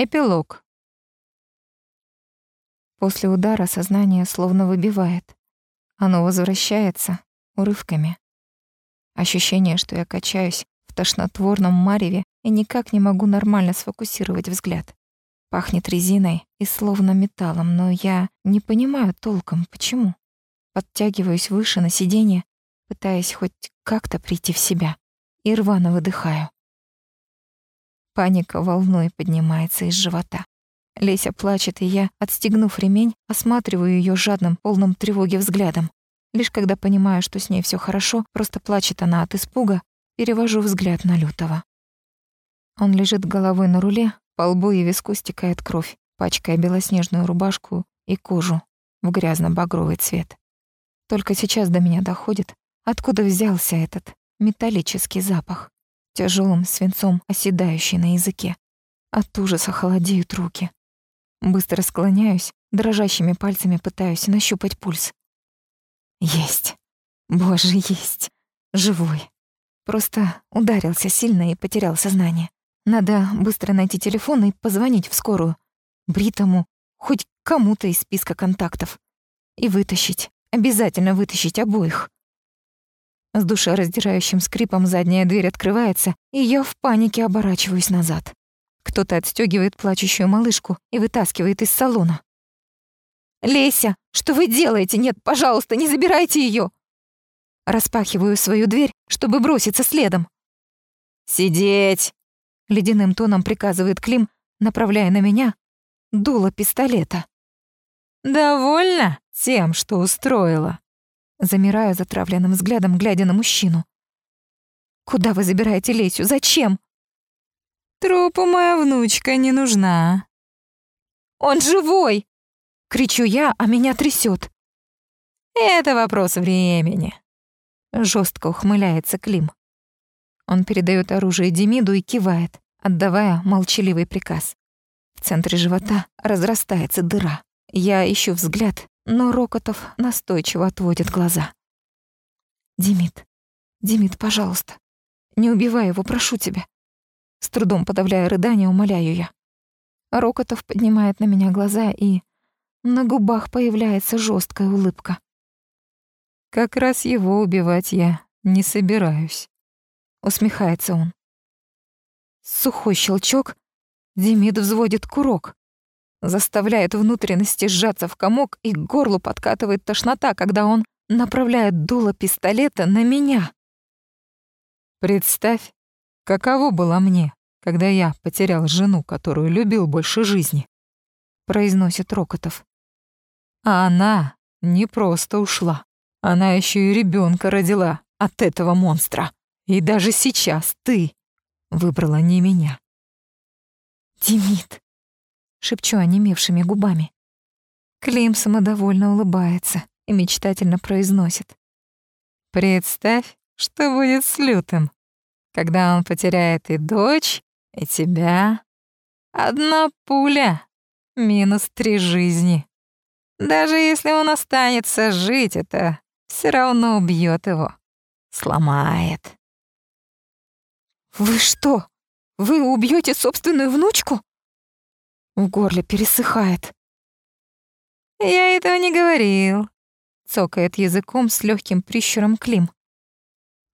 Эпилог. После удара сознание словно выбивает. Оно возвращается урывками. Ощущение, что я качаюсь в тошнотворном мареве и никак не могу нормально сфокусировать взгляд. Пахнет резиной и словно металлом, но я не понимаю толком, почему. Подтягиваюсь выше на сиденье, пытаясь хоть как-то прийти в себя, и рвано выдыхаю. Паника волной поднимается из живота. Леся плачет, и я, отстегнув ремень, осматриваю ее жадным, полным тревоги взглядом. Лишь когда понимаю, что с ней все хорошо, просто плачет она от испуга, перевожу взгляд на Лютого. Он лежит головой на руле, по лбу и виску стекает кровь, пачкая белоснежную рубашку и кожу в грязно-багровый цвет. Только сейчас до меня доходит, откуда взялся этот металлический запах тяжелым свинцом оседающий на языке. От ужаса холодеют руки. Быстро склоняюсь, дрожащими пальцами пытаюсь нащупать пульс. Есть. Боже, есть. Живой. Просто ударился сильно и потерял сознание. Надо быстро найти телефон и позвонить в скорую. Бритому, хоть кому-то из списка контактов. И вытащить. Обязательно вытащить обоих. С душераздирающим скрипом задняя дверь открывается, и я в панике оборачиваюсь назад. Кто-то отстёгивает плачущую малышку и вытаскивает из салона. «Леся, что вы делаете? Нет, пожалуйста, не забирайте её!» Распахиваю свою дверь, чтобы броситься следом. «Сидеть!» — ледяным тоном приказывает Клим, направляя на меня дуло пистолета. «Довольно тем, что устроила?» Замираю затравленным взглядом, глядя на мужчину. «Куда вы забираете Лесю? Зачем?» «Трупу моя внучка не нужна». «Он живой!» — кричу я, а меня трясет. «Это вопрос времени», — жестко ухмыляется Клим. Он передает оружие Демиду и кивает, отдавая молчаливый приказ. В центре живота разрастается дыра. Я ищу взгляд но Рокотов настойчиво отводит глаза. «Димит, Димит, пожалуйста, не убивай его, прошу тебя». С трудом подавляя рыдание, умоляю я. Рокотов поднимает на меня глаза, и на губах появляется жесткая улыбка. «Как раз его убивать я не собираюсь», — усмехается он. Сухой щелчок, Демид взводит курок заставляет внутренности сжаться в комок и к горлу подкатывает тошнота, когда он направляет дуло пистолета на меня. Представь, каково было мне, когда я потерял жену, которую любил больше жизни, произносит Рокотов. А она не просто ушла, она еще и ребенка родила от этого монстра. И даже сейчас ты выбрала не меня. Димит, шепчу онемевшими губами. Клим самодовольно улыбается и мечтательно произносит. «Представь, что будет с Лютым, когда он потеряет и дочь, и тебя. Одна пуля, минус три жизни. Даже если он останется жить, это все равно убьет его, сломает». «Вы что, вы убьете собственную внучку?» В горле пересыхает. «Я этого не говорил», — цокает языком с легким прищуром Клим.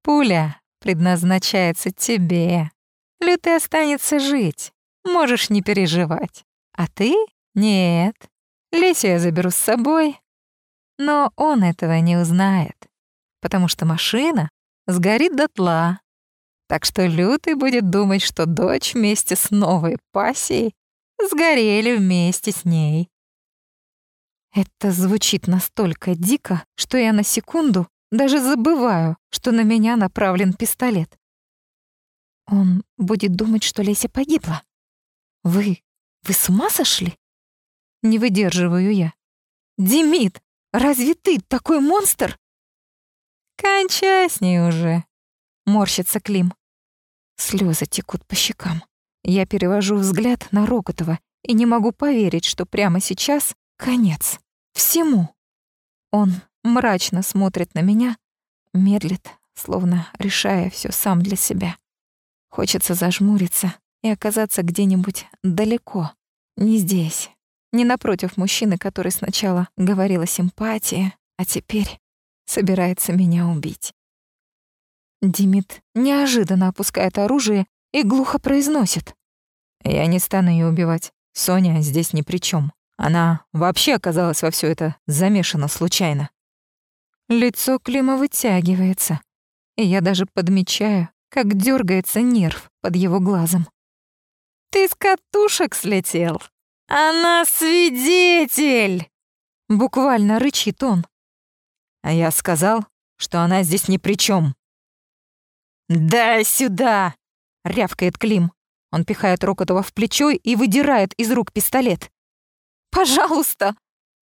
«Пуля предназначается тебе. Лютый останется жить. Можешь не переживать. А ты — нет. Лесю я заберу с собой. Но он этого не узнает, потому что машина сгорит дотла. Так что Лютый будет думать, что дочь вместе с новой пассией сгорели вместе с ней. Это звучит настолько дико, что я на секунду даже забываю, что на меня направлен пистолет. Он будет думать, что Леся погибла. Вы... вы с ума сошли? Не выдерживаю я. Демид, разве ты такой монстр? Кончай с ней уже, морщится Клим. Слезы текут по щекам. Я перевожу взгляд на Рокотова и не могу поверить, что прямо сейчас конец. Всему. Он мрачно смотрит на меня, медлит, словно решая все сам для себя. Хочется зажмуриться и оказаться где-нибудь далеко, не здесь, не напротив мужчины, который сначала говорил о симпатии, а теперь собирается меня убить. Димит неожиданно опускает оружие и глухо произносит. «Я не стану ее убивать. Соня здесь ни при чем. Она вообще оказалась во все это замешана случайно». Лицо Клима вытягивается, и я даже подмечаю, как дергается нерв под его глазом. «Ты с катушек слетел! Она свидетель!» Буквально рычит он. А я сказал, что она здесь ни при чем. «Дай сюда!» — рявкает Клим. Он пихает Рокотова в плечо и выдирает из рук пистолет. «Пожалуйста!»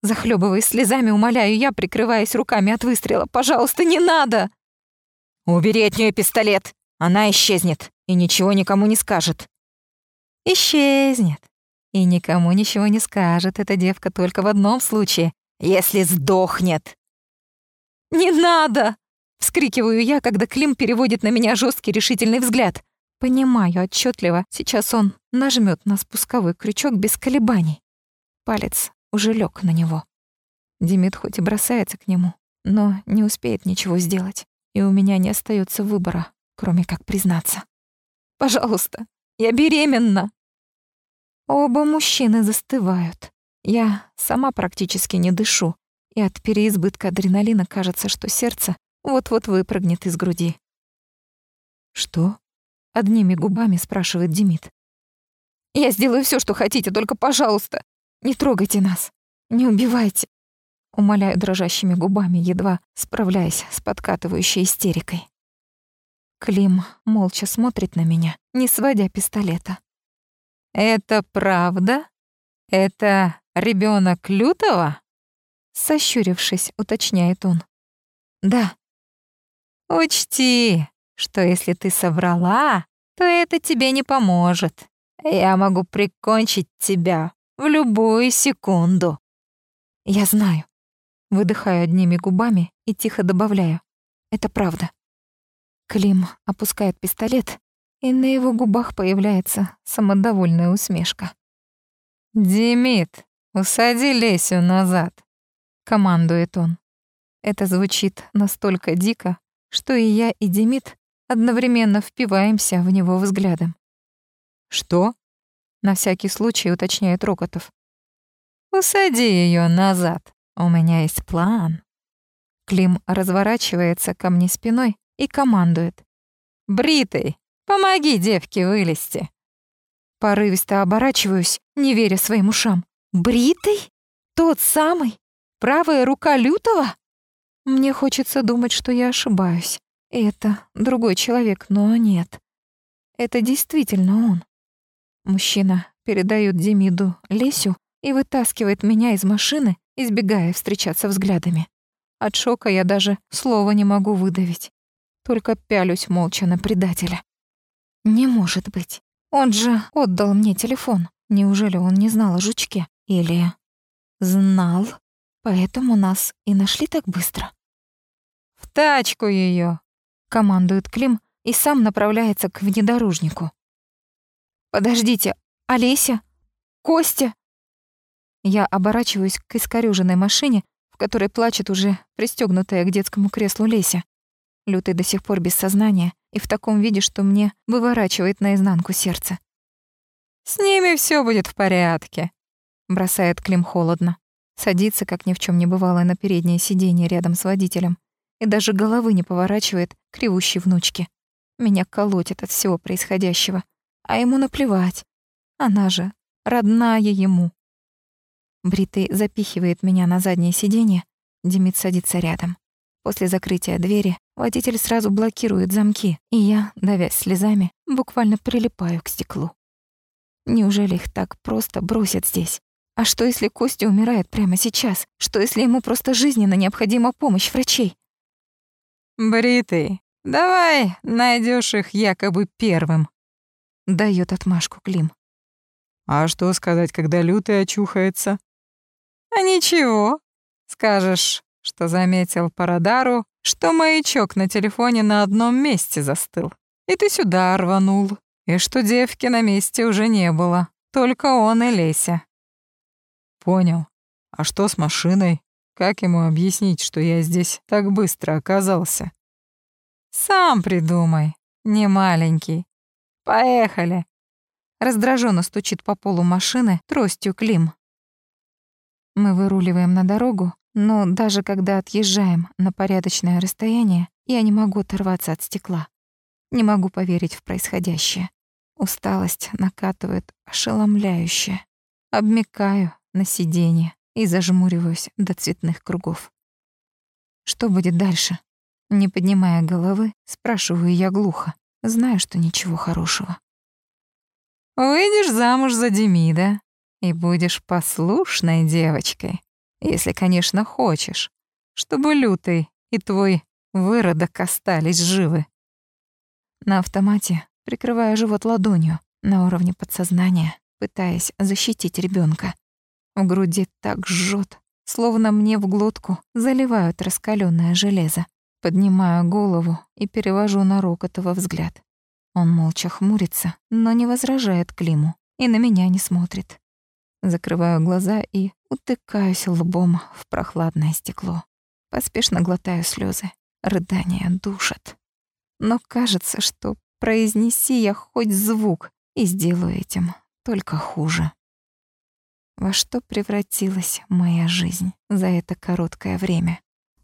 Захлебываясь слезами, умоляю я, прикрываясь руками от выстрела. «Пожалуйста, не надо!» «Убери от нее пистолет! Она исчезнет и ничего никому не скажет!» «Исчезнет и никому ничего не скажет эта девка только в одном случае, если сдохнет!» «Не надо!» — вскрикиваю я, когда Клим переводит на меня жесткий решительный взгляд. Понимаю отчетливо, сейчас он нажмет на спусковой крючок без колебаний. Палец уже лег на него. Демид хоть и бросается к нему, но не успеет ничего сделать, и у меня не остается выбора, кроме как признаться. «Пожалуйста, я беременна!» Оба мужчины застывают. Я сама практически не дышу, и от переизбытка адреналина кажется, что сердце вот-вот выпрыгнет из груди. «Что?» — одними губами спрашивает Демид. «Я сделаю все, что хотите, только, пожалуйста, не трогайте нас, не убивайте!» Умоляю дрожащими губами, едва справляясь с подкатывающей истерикой. Клим молча смотрит на меня, не сводя пистолета. «Это правда? Это ребенок Лютого?» Сощурившись, уточняет он. «Да». «Учти, что если ты соврала, то это тебе не поможет. Я могу прикончить тебя в любую секунду». «Я знаю». Выдыхаю одними губами и тихо добавляю. «Это правда». Клим опускает пистолет, и на его губах появляется самодовольная усмешка. «Димит, усади Лесю назад», — командует он. Это звучит настолько дико, что и я, и Демид одновременно впиваемся в него взглядом. «Что?» — на всякий случай уточняет Рокотов. «Усади ее назад, у меня есть план». Клим разворачивается ко мне спиной и командует. «Бритый, помоги девке вылезти». Порывисто оборачиваюсь, не веря своим ушам. «Бритый? Тот самый? Правая рука Лютого? Мне хочется думать, что я ошибаюсь. Это другой человек, но нет. Это действительно он. Мужчина передает Демиду Лесю и вытаскивает меня из машины, избегая встречаться взглядами. От шока я даже слова не могу выдавить. Только пялюсь молча на предателя. Не может быть. Он же отдал мне телефон. Неужели он не знал о жучке? Или знал? Поэтому нас и нашли так быстро. «В тачку ее, командует Клим и сам направляется к внедорожнику. «Подождите, Олеся? Костя?» Я оборачиваюсь к искорёженной машине, в которой плачет уже пристегнутая к детскому креслу Леся. Лютый до сих пор без сознания и в таком виде, что мне выворачивает наизнанку сердце. «С ними все будет в порядке», — бросает Клим холодно. Садится, как ни в чем не бывало, на переднее сиденье рядом с водителем и даже головы не поворачивает к ревущей внучке. Меня колотит от всего происходящего, а ему наплевать. Она же родная ему. Бритый запихивает меня на заднее сиденье, Демид садится рядом. После закрытия двери водитель сразу блокирует замки, и я, давясь слезами, буквально прилипаю к стеклу. Неужели их так просто бросят здесь? А что, если Костя умирает прямо сейчас? Что, если ему просто жизненно необходима помощь врачей? «Бритый, давай найдешь их якобы первым», — даёт отмашку Клим. «А что сказать, когда Лютый очухается?» «А ничего. Скажешь, что заметил по радару, что маячок на телефоне на одном месте застыл, и ты сюда рванул, и что девки на месте уже не было, только он и Леся. Понял. А что с машиной? Как ему объяснить, что я здесь так быстро оказался? Сам придумай, не маленький. Поехали. Раздраженно стучит по полу машины тростью Клим. Мы выруливаем на дорогу, но даже когда отъезжаем на порядочное расстояние, я не могу оторваться от стекла. Не могу поверить в происходящее. Усталость накатывает ошеломляюще. Обмикаю на сиденье и зажмуриваюсь до цветных кругов. Что будет дальше? Не поднимая головы, спрашиваю я глухо. Знаю, что ничего хорошего. Выйдешь замуж за Демида и будешь послушной девочкой, если, конечно, хочешь, чтобы Лютый и твой выродок остались живы. На автомате прикрываю живот ладонью на уровне подсознания, пытаясь защитить ребенка. В груди так жжет, словно мне в глотку заливают раскаленное железо. Поднимаю голову и перевожу на Рокотова взгляд. Он молча хмурится, но не возражает Климу и на меня не смотрит. Закрываю глаза и утыкаюсь лбом в прохладное стекло. Поспешно глотаю слезы. Рыдания душат. Но кажется, что произнеси я хоть звук, и сделаю этим только хуже. Во что превратилась моя жизнь за это короткое время?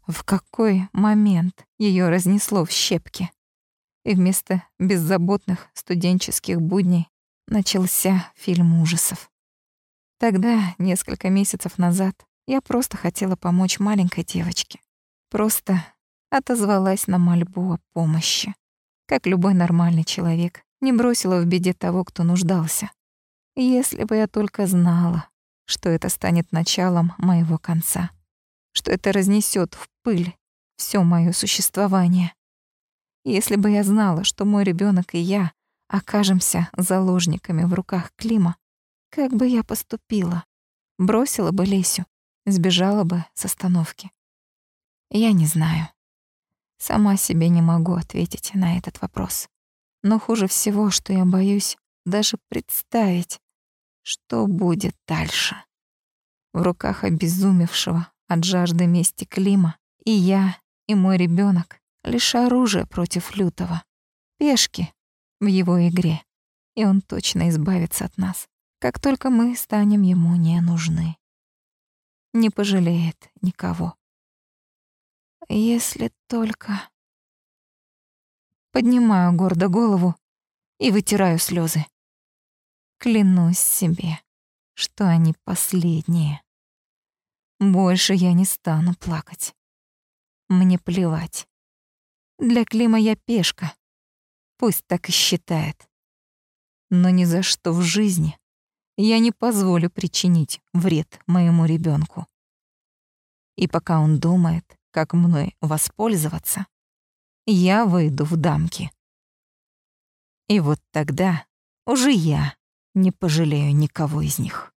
В какой момент ее разнесло в щепки? И вместо беззаботных студенческих будней начался фильм ужасов. Тогда, несколько месяцев назад, я просто хотела помочь маленькой девочке. Просто отозвалась на мольбу о помощи. Как любой нормальный человек, не бросила в беде того, кто нуждался. Если бы я только знала, что это станет началом моего конца, что это разнесет в пыль все моё существование. Если бы я знала, что мой ребенок и я окажемся заложниками в руках Клима, как бы я поступила? Бросила бы Лесю, сбежала бы с остановки. Я не знаю. Сама себе не могу ответить на этот вопрос. Но хуже всего, что я боюсь даже представить, что будет дальше. В руках обезумевшего от жажды мести Клима и я, и мой ребенок лишь оружие против лютого, пешки в его игре, и он точно избавится от нас, как только мы станем ему не нужны. Не пожалеет никого. Если только... Поднимаю гордо голову и вытираю слезы. Клянусь себе, что они последние. Больше я не стану плакать. Мне плевать. Для Клима я пешка. Пусть так и считает. Но ни за что в жизни я не позволю причинить вред моему ребенку. И пока он думает, как мной воспользоваться, я выйду в дамки. И вот тогда уже я не пожалею никого из них.